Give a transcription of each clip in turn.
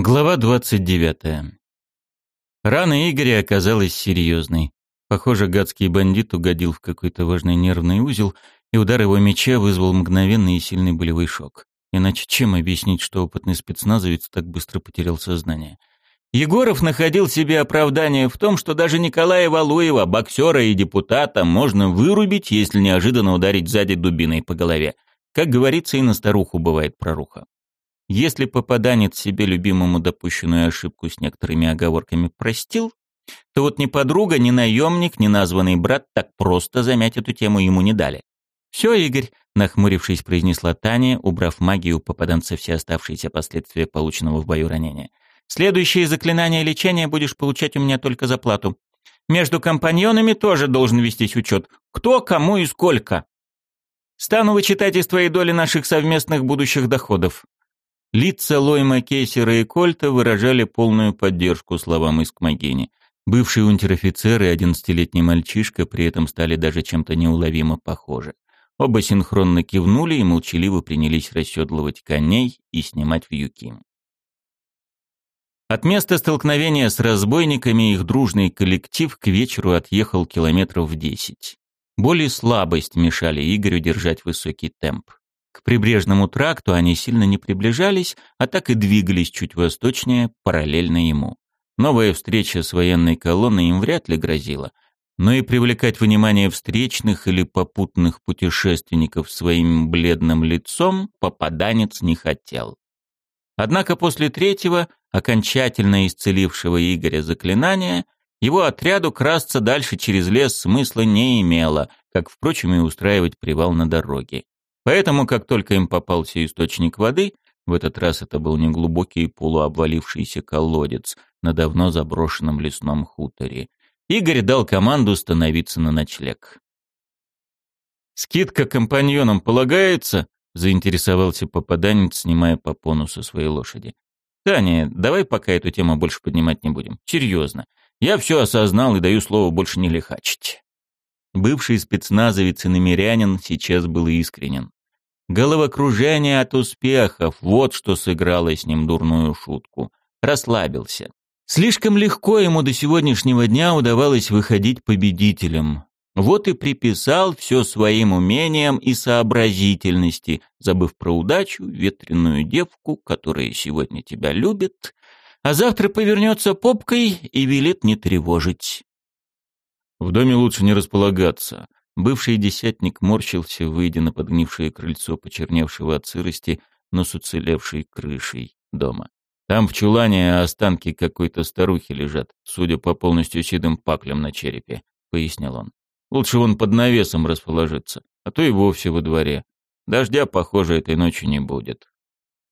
Глава 29. Рана Игоря оказалась серьезной. Похоже, гадский бандит угодил в какой-то важный нервный узел, и удар его меча вызвал мгновенный и сильный болевой шок. Иначе чем объяснить, что опытный спецназовец так быстро потерял сознание? Егоров находил себе оправдание в том, что даже Николая Валуева, боксера и депутата, можно вырубить, если неожиданно ударить сзади дубиной по голове. Как говорится, и на старуху бывает проруха. Если попаданец себе любимому допущенную ошибку с некоторыми оговорками простил, то вот ни подруга, ни наемник, ни названный брат так просто замять эту тему ему не дали. «Все, Игорь», — нахмурившись, произнесла Таня, убрав магию попаданца все оставшиеся последствия полученного в бою ранения. «Следующие заклинания лечения будешь получать у меня только за плату. Между компаньонами тоже должен вестись учет. Кто, кому и сколько. Стану вычитать из твоей доли наших совместных будущих доходов. Лица Лойма, Кейсера и Кольта выражали полную поддержку словам Искмогини. Бывший унтер-офицер и одиннадцатилетний мальчишка при этом стали даже чем-то неуловимо похожи. Оба синхронно кивнули и молчаливо принялись расседлывать коней и снимать вьюки. От места столкновения с разбойниками их дружный коллектив к вечеру отъехал километров в десять. Боль и слабость мешали Игорю держать высокий темп. К прибрежному тракту они сильно не приближались, а так и двигались чуть восточнее, параллельно ему. Новая встреча с военной колонной им вряд ли грозила, но и привлекать внимание встречных или попутных путешественников своим бледным лицом попаданец не хотел. Однако после третьего, окончательно исцелившего Игоря заклинания, его отряду красться дальше через лес смысла не имело, как, впрочем, и устраивать привал на дороге. Поэтому, как только им попался источник воды, в этот раз это был неглубокий полуобвалившийся колодец на давно заброшенном лесном хуторе, Игорь дал команду становиться на ночлег. «Скидка компаньонам полагается?» — заинтересовался попаданец, снимая попону со своей лошади. «Таня, давай пока эту тему больше поднимать не будем. Серьезно. Я все осознал и даю слово больше не лихачить». Бывший спецназовец и намерянин сейчас был искренен. Головокружение от успехов — вот что сыграло с ним дурную шутку. Расслабился. Слишком легко ему до сегодняшнего дня удавалось выходить победителем. Вот и приписал все своим умениям и сообразительности, забыв про удачу, ветреную девку, которая сегодня тебя любит, а завтра повернется попкой и велит не тревожить. В доме лучше не располагаться. Бывший десятник морщился, выйдя на подгнившее крыльцо, почерневшего от сырости, но с уцелевшей крышей дома. Там в чулане останки какой-то старухи лежат, судя по полностью седым паклям на черепе, — пояснил он. Лучше вон под навесом расположиться, а то и вовсе во дворе. Дождя, похоже, этой ночью не будет.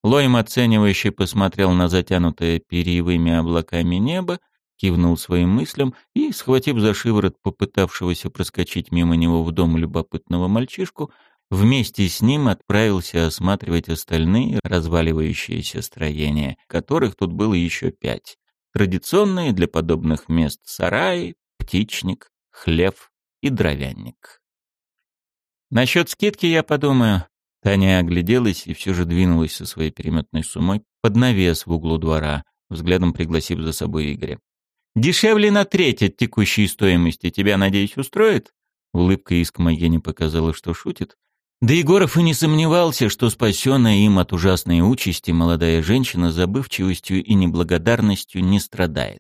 Лоем оценивающе посмотрел на затянутое перьевыми облаками небо кивнул своим мыслям и, схватив за шиворот попытавшегося проскочить мимо него в дом любопытного мальчишку, вместе с ним отправился осматривать остальные разваливающиеся строения, которых тут было еще пять. Традиционные для подобных мест сараи, птичник, хлев и дровянник. Насчет скидки я подумаю. Таня огляделась и все же двинулась со своей переметной суммой под навес в углу двора, взглядом пригласив за собой Игоря. Дешевле на треть от текущей стоимости. Тебя, надеюсь, устроит?» Улыбка из Камагени показала, что шутит. Да Егоров и не сомневался, что спасенная им от ужасной участи молодая женщина забывчивостью и неблагодарностью не страдает.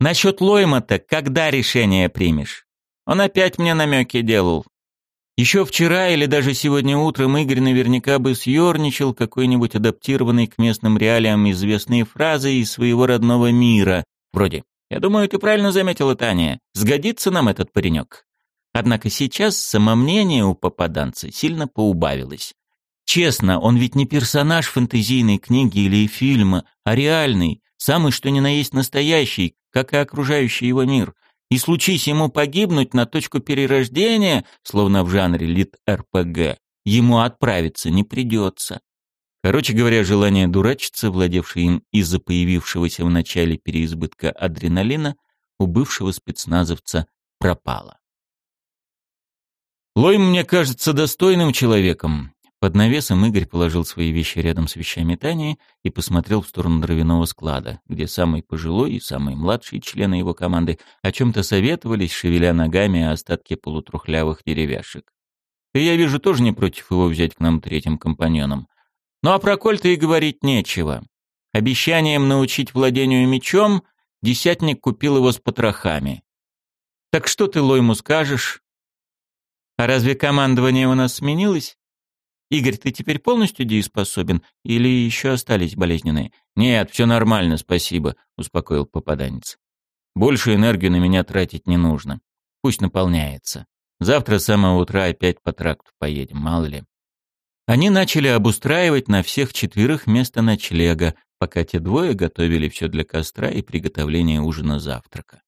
«Насчет Лойма-то когда решение примешь? Он опять мне намеки делал. Еще вчера или даже сегодня утром Игорь наверняка бы съерничал какой-нибудь адаптированной к местным реалиям известные фразы из своего родного мира, вроде я думаю, ты правильно заметила, Таня. Сгодится нам этот паренек. Однако сейчас самомнение у попаданца сильно поубавилось. Честно, он ведь не персонаж фэнтезийной книги или фильма, а реальный, самый что ни на есть настоящий, как и окружающий его мир. И случись ему погибнуть на точку перерождения, словно в жанре лит-РПГ, ему отправиться не придется. Короче говоря, желание дурачиться, владевшее им из-за появившегося в начале переизбытка адреналина, у бывшего спецназовца пропало. Лой мне кажется достойным человеком. Под навесом Игорь положил свои вещи рядом с вещами Тани и посмотрел в сторону дровяного склада, где самый пожилой и самый младший члены его команды о чем-то советовались, шевеля ногами остатки полутрухлявых деревяшек. Ты, я вижу, тоже не против его взять к нам третьим компаньоном. Ну а про Кольта и говорить нечего. Обещанием научить владению мечом десятник купил его с потрохами. Так что ты, Лойму, скажешь? А разве командование у нас сменилось? Игорь, ты теперь полностью дееспособен или еще остались болезненные? Нет, все нормально, спасибо, успокоил попаданец. Больше энергию на меня тратить не нужно. Пусть наполняется. Завтра с самого утра опять по тракту поедем, мало ли. Они начали обустраивать на всех четверых место ночлега, пока те двое готовили все для костра и приготовления ужина-завтрака.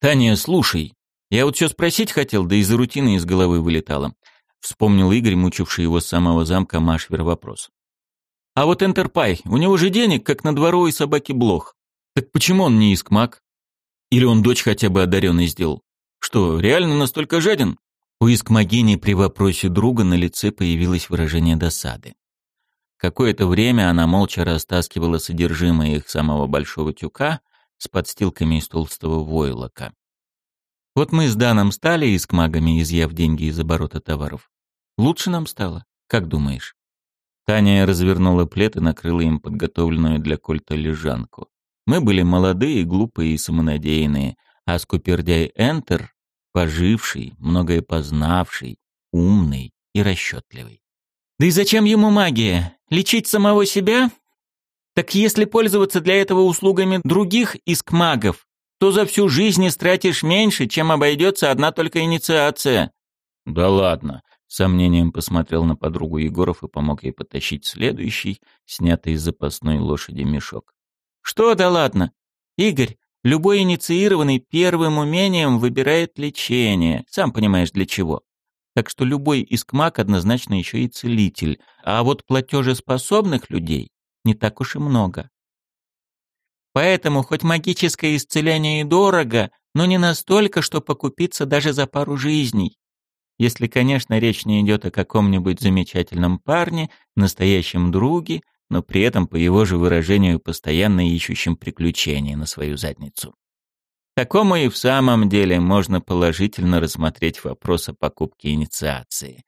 «Таня, слушай, я вот все спросить хотел, да из-за рутины из головы вылетало. Вспомнил Игорь, мучивший его с самого замка Машвер вопрос. А вот Энтерпай, у него же денег, как на дворовой собаке блох. Так почему он не искмак? Или он дочь хотя бы одаренной сделал? Что, реально настолько жаден? У искмагини при вопросе друга на лице появилось выражение досады. Какое-то время она молча растаскивала содержимое их самого большого тюка с подстилками из толстого войлока. Вот мы с Даном стали искмагами, изъяв деньги из оборота товаров. Лучше нам стало, как думаешь? Таня развернула плед и накрыла им подготовленную для кольта лежанку. Мы были молодые, глупые и самонадеянные, а скупердяй Энтер — поживший, многое познавший, умный и расчетливый. «Да и зачем ему магия? Лечить самого себя? Так если пользоваться для этого услугами других искмагов, то за всю жизнь истратишь меньше, чем обойдется одна только инициация». «Да ладно», — сомнением посмотрел на подругу Егоров и помог ей потащить следующий, снятый из запасной лошади мешок. «Что да ладно? Игорь, любой инициированный первым умением выбирает лечение, сам понимаешь для чего. Так что любой искмак однозначно еще и целитель, а вот платежеспособных людей не так уж и много. Поэтому хоть магическое исцеление и дорого, но не настолько, что покупиться даже за пару жизней. Если, конечно, речь не идет о каком-нибудь замечательном парне, настоящем друге, но при этом, по его же выражению, постоянно ищущем приключения на свою задницу. Такому и в самом деле можно положительно рассмотреть вопрос о покупке инициации.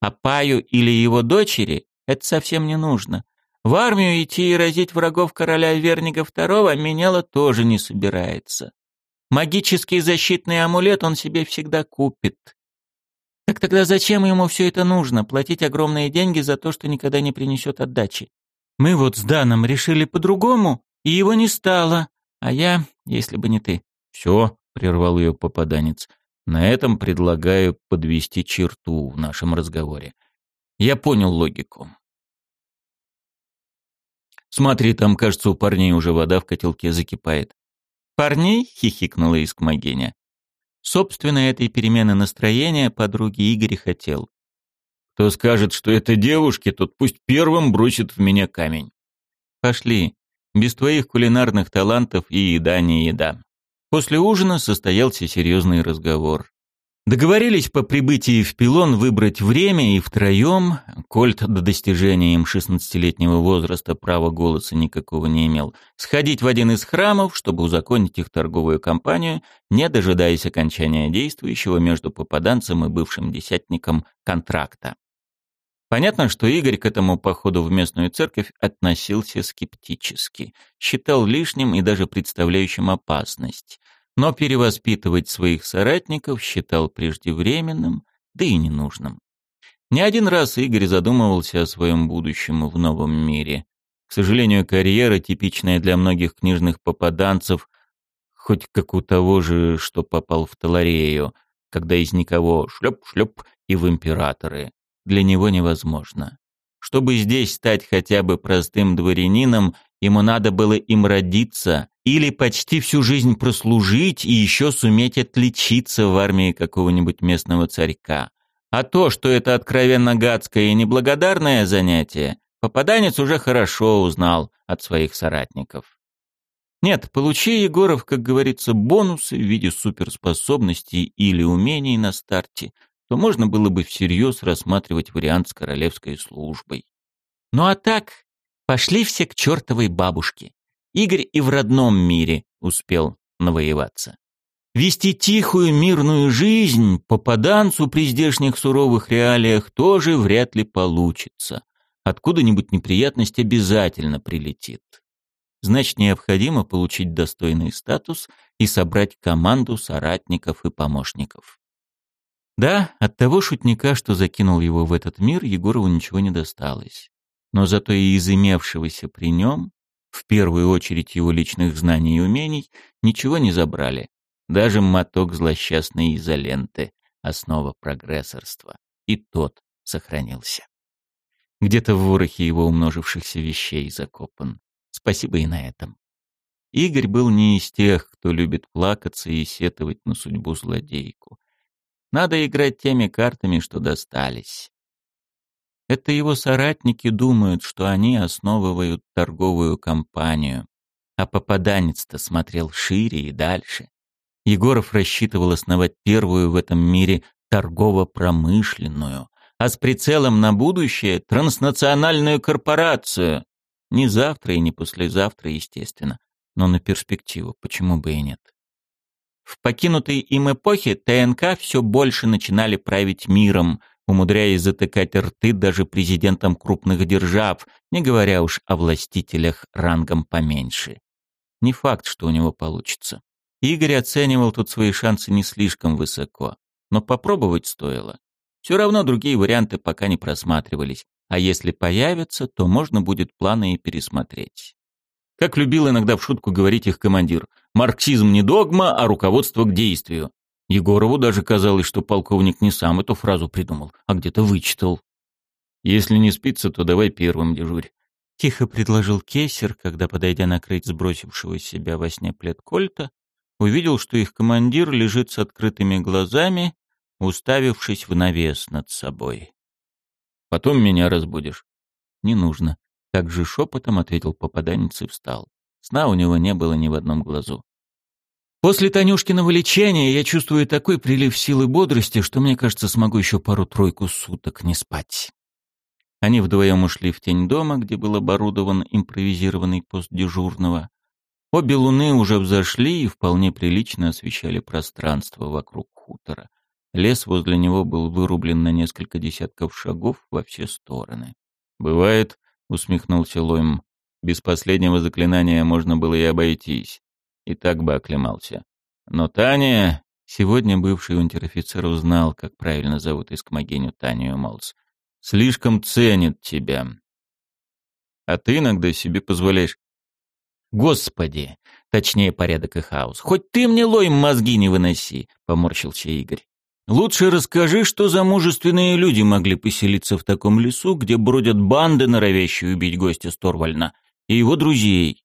А Паю или его дочери это совсем не нужно. В армию идти и разить врагов короля Вернига II меняло тоже не собирается. Магический защитный амулет он себе всегда купит. Так тогда зачем ему все это нужно, платить огромные деньги за то, что никогда не принесет отдачи? Мы вот с Даном решили по-другому, и его не стало. А я, если бы не ты. Все, прервал ее попаданец. На этом предлагаю подвести черту в нашем разговоре. Я понял логику. Смотри, там, кажется, у парней уже вода в котелке закипает. «Парней?» — хихикнула Искмогеня. Собственно, этой перемены настроения подруги Игорь хотел. «Кто скажет, что это девушки, тот пусть первым бросит в меня камень». «Пошли. Без твоих кулинарных талантов и еда не еда». После ужина состоялся серьезный разговор. Договорились по прибытии в Пилон выбрать время и втроем. Кольт до достижения им 16-летнего возраста права голоса никакого не имел. Сходить в один из храмов, чтобы узаконить их торговую кампанию, не дожидаясь окончания действующего между попаданцем и бывшим десятником контракта. Понятно, что Игорь к этому походу в местную церковь относился скептически, считал лишним и даже представляющим опасность но перевоспитывать своих соратников считал преждевременным, да и ненужным. Не один раз Игорь задумывался о своем будущем в новом мире. К сожалению, карьера, типичная для многих книжных попаданцев, хоть как у того же, что попал в Таларею, когда из никого шлеп-шлеп и в императоры, для него невозможно. Чтобы здесь стать хотя бы простым дворянином, ему надо было им родиться или почти всю жизнь прослужить и еще суметь отличиться в армии какого-нибудь местного царька. А то, что это откровенно гадское и неблагодарное занятие, попаданец уже хорошо узнал от своих соратников. Нет, получи, Егоров, как говорится, бонусы в виде суперспособностей или умений на старте, то можно было бы всерьез рассматривать вариант с королевской службой. Ну а так, пошли все к чертовой бабушке. Игорь и в родном мире успел навоеваться. Вести тихую мирную жизнь попаданцу при здешних суровых реалиях тоже вряд ли получится. Откуда-нибудь неприятность обязательно прилетит. Значит, необходимо получить достойный статус и собрать команду соратников и помощников. Да, от того шутника, что закинул его в этот мир, Егорову ничего не досталось. Но зато и из имевшегося при нем, в первую очередь его личных знаний и умений, ничего не забрали. Даже моток злосчастной изоленты, основа прогрессорства. И тот сохранился. Где-то в ворохе его умножившихся вещей закопан. Спасибо и на этом. Игорь был не из тех, кто любит плакаться и сетовать на судьбу злодейку. Надо играть теми картами, что достались. Это его соратники думают, что они основывают торговую компанию. А попаданец-то смотрел шире и дальше. Егоров рассчитывал основать первую в этом мире торгово-промышленную, а с прицелом на будущее — транснациональную корпорацию. Не завтра и не послезавтра, естественно, но на перспективу, почему бы и нет. В покинутой им эпохе ТНК все больше начинали править миром, умудряясь затыкать рты даже президентам крупных держав, не говоря уж о властителях рангом поменьше. Не факт, что у него получится. Игорь оценивал тут свои шансы не слишком высоко, но попробовать стоило. Все равно другие варианты пока не просматривались, а если появятся, то можно будет планы и пересмотреть. Как любил иногда в шутку говорить их командир, марксизм не догма, а руководство к действию. Егорову даже казалось, что полковник не сам эту фразу придумал, а где-то вычитал. «Если не спится, то давай первым дежурь», — тихо предложил Кесер, когда, подойдя накрыть сбросившего себя во сне плед Кольта, увидел, что их командир лежит с открытыми глазами, уставившись в навес над собой. «Потом меня разбудишь». «Не нужно», так же шепотом ответил попаданец и встал. Сна у него не было ни в одном глазу. После Танюшкиного лечения я чувствую такой прилив силы бодрости, что мне кажется, смогу еще пару-тройку суток не спать. Они вдвоем ушли в тень дома, где был оборудован импровизированный пост дежурного. Обе луны уже взошли и вполне прилично освещали пространство вокруг хутора. Лес возле него был вырублен на несколько десятков шагов во все стороны. Бывает, — усмехнулся Лойм. «Без последнего заклинания можно было и обойтись. И так бы оклемался. Но Таня...» Сегодня бывший унтер-офицер узнал, как правильно зовут искмогиню Танию Молс. «Слишком ценит тебя. А ты иногда себе позволяешь...» «Господи!» Точнее, порядок и хаос. «Хоть ты мне, Лойм, мозги не выноси!» — поморщился Игорь. Лучше расскажи, что за мужественные люди могли поселиться в таком лесу, где бродят банды, норовящие убить гостя Сторвальна, и его друзей.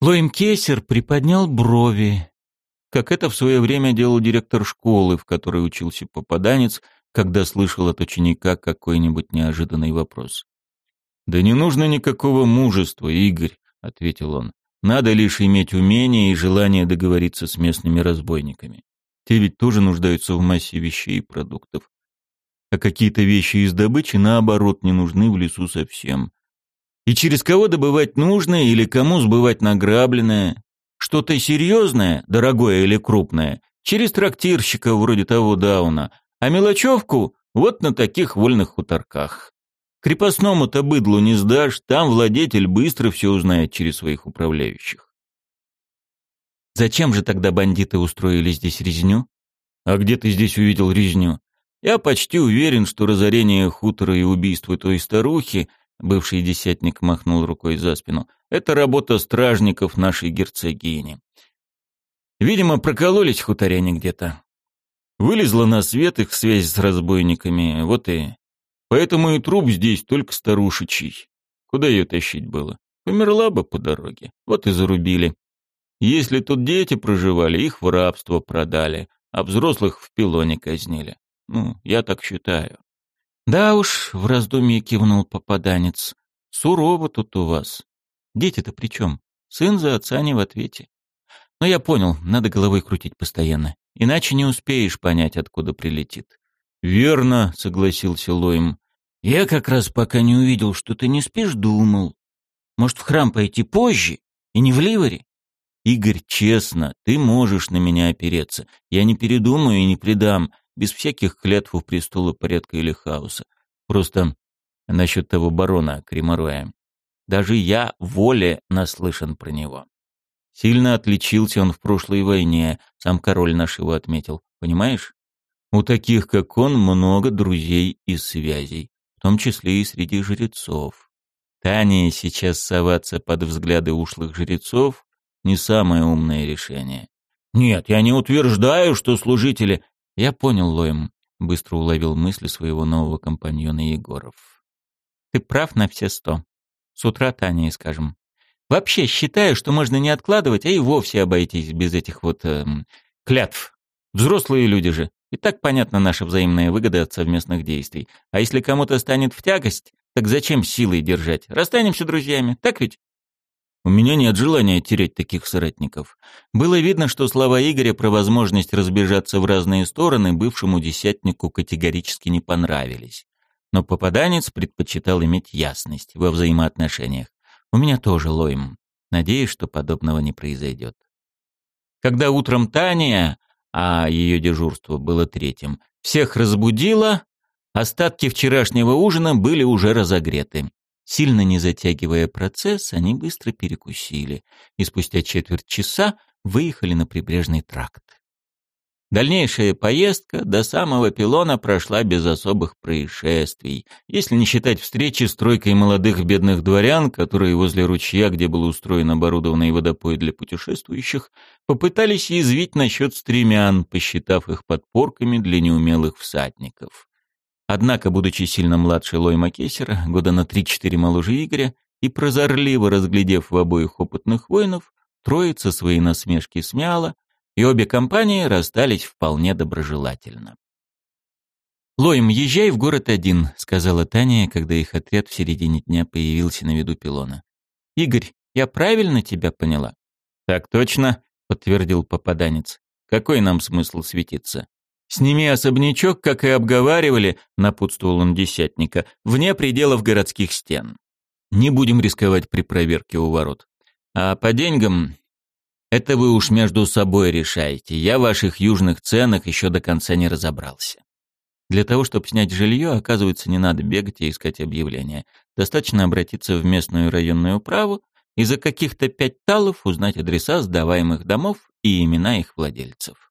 Лоим Кесер приподнял брови, как это в свое время делал директор школы, в которой учился попаданец, когда слышал от ученика какой-нибудь неожиданный вопрос. «Да не нужно никакого мужества, Игорь», — ответил он. «Надо лишь иметь умение и желание договориться с местными разбойниками. Те ведь тоже нуждаются в массе вещей и продуктов. А какие-то вещи из добычи, наоборот, не нужны в лесу совсем. И через кого добывать нужное или кому сбывать награбленное? Что-то серьезное, дорогое или крупное, через трактирщика вроде того Дауна, а мелочевку вот на таких вольных хуторках. Крепостному-то быдлу не сдашь, там владетель быстро все узнает через своих управляющих. Зачем же тогда бандиты устроили здесь резню? А где ты здесь увидел резню? Я почти уверен, что разорение хутора и убийство той старухи, бывший десятник махнул рукой за спину, это работа стражников нашей герцогини. Видимо, прокололись хуторяне где-то. Вылезла на свет их связь с разбойниками, вот и... Поэтому и труп здесь только старушечий. Куда ее тащить было? Померла бы по дороге. Вот и зарубили. Если тут дети проживали, их в рабство продали, а взрослых в пилоне казнили. Ну, я так считаю. Да уж, в раздумье кивнул попаданец. Сурово тут у вас. Дети-то при чем? Сын за отца не в ответе. Но я понял, надо головой крутить постоянно. Иначе не успеешь понять, откуда прилетит. Верно, согласился Лоем. Я как раз пока не увидел, что ты не спишь, думал. Может, в храм пойти позже и не в ливере? Игорь, честно, ты можешь на меня опереться. Я не передумаю и не предам, без всяких клятв у престола порядка или хаоса. Просто насчет того барона Кремороя. Даже я воле наслышан про него. Сильно отличился он в прошлой войне, сам король наш его отметил. Понимаешь? У таких, как он, много друзей и связей, в том числе и среди жрецов. Тане сейчас соваться под взгляды ушлых жрецов не самое умное решение. Нет, я не утверждаю, что служители... Я понял, Лоем, быстро уловил мысли своего нового компаньона Егоров. Ты прав на все сто. С утра Тане скажем. Вообще считаю, что можно не откладывать, а и вовсе обойтись без этих вот эм, клятв. Взрослые люди же. И так понятна наша взаимная выгода от совместных действий. А если кому-то станет в тягость, так зачем силой держать? Расстанемся друзьями, так ведь? У меня нет желания терять таких соратников. Было видно, что слова Игоря про возможность разбежаться в разные стороны бывшему десятнику категорически не понравились. Но попаданец предпочитал иметь ясность во взаимоотношениях. У меня тоже лоем. Надеюсь, что подобного не произойдет. Когда утром Таня, а ее дежурство было третьим, всех разбудила, остатки вчерашнего ужина были уже разогреты. Сильно не затягивая процесс, они быстро перекусили и спустя четверть часа выехали на прибрежный тракт. Дальнейшая поездка до самого пилона прошла без особых происшествий, если не считать встречи с тройкой молодых бедных дворян, которые возле ручья, где был устроен оборудованный водопой для путешествующих, попытались язвить насчет стремян, посчитав их подпорками для неумелых всадников. Однако, будучи сильно младше Лойма Кесера, года на 3-4 моложе Игоря, и прозорливо разглядев в обоих опытных воинов, троица свои насмешки смяла, и обе компании расстались вполне доброжелательно. «Лоем, езжай в город один», — сказала Таня, когда их отряд в середине дня появился на виду пилона. «Игорь, я правильно тебя поняла?» «Так точно», — подтвердил попаданец. «Какой нам смысл светиться?» «Сними особнячок, как и обговаривали», — напутствовал он десятника, — «вне пределов городских стен. Не будем рисковать при проверке у ворот. А по деньгам это вы уж между собой решаете. Я в ваших южных ценах еще до конца не разобрался. Для того, чтобы снять жилье, оказывается, не надо бегать и искать объявления. Достаточно обратиться в местную районную управу и за каких-то пять талов узнать адреса сдаваемых домов и имена их владельцев.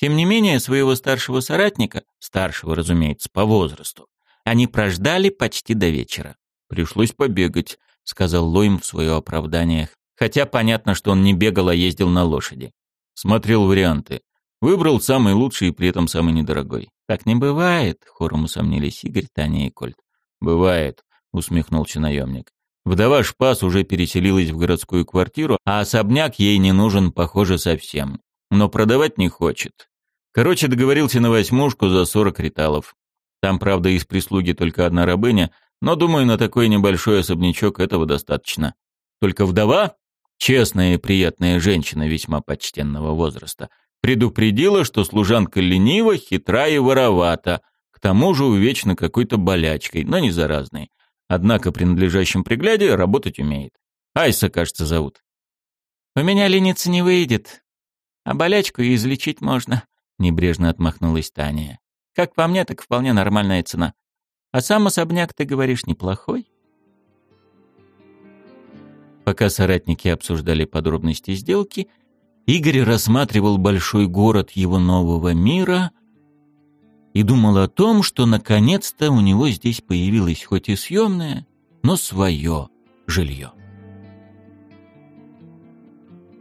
Тем не менее, своего старшего соратника, старшего, разумеется, по возрасту, они прождали почти до вечера. «Пришлось побегать», — сказал Лойм в свое оправдание, Хотя понятно, что он не бегал, а ездил на лошади. Смотрел варианты. Выбрал самый лучший и при этом самый недорогой. «Так не бывает», — хором усомнились Игорь, Таня и Кольт. «Бывает», — усмехнулся наемник. Вдова Шпас уже переселилась в городскую квартиру, а особняк ей не нужен, похоже, совсем. Но продавать не хочет. Короче, договорился на восьмушку за сорок риталов. Там, правда, из прислуги только одна рабыня, но, думаю, на такой небольшой особнячок этого достаточно. Только вдова честная и приятная женщина весьма почтенного возраста, предупредила, что служанка ленива, хитра и воровата, к тому же увечно какой-то болячкой, но не заразной. Однако при надлежащем пригляде работать умеет. Айса, кажется, зовут. «У меня лениться не выйдет, а болячку и излечить можно», — небрежно отмахнулась Таня. «Как по мне, так вполне нормальная цена. А сам особняк, ты говоришь, неплохой?» Пока соратники обсуждали подробности сделки, Игорь рассматривал большой город его нового мира и думал о том, что наконец-то у него здесь появилось хоть и съемное, но свое жилье.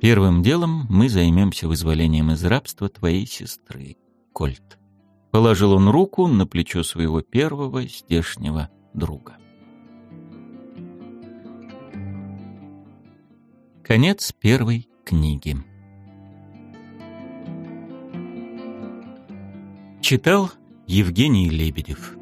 Первым делом мы займемся вызволением из рабства твоей сестры, Кольт. Положил он руку на плечо своего первого здешнего друга. Конец первой книги. Читал Евгений Лебедев.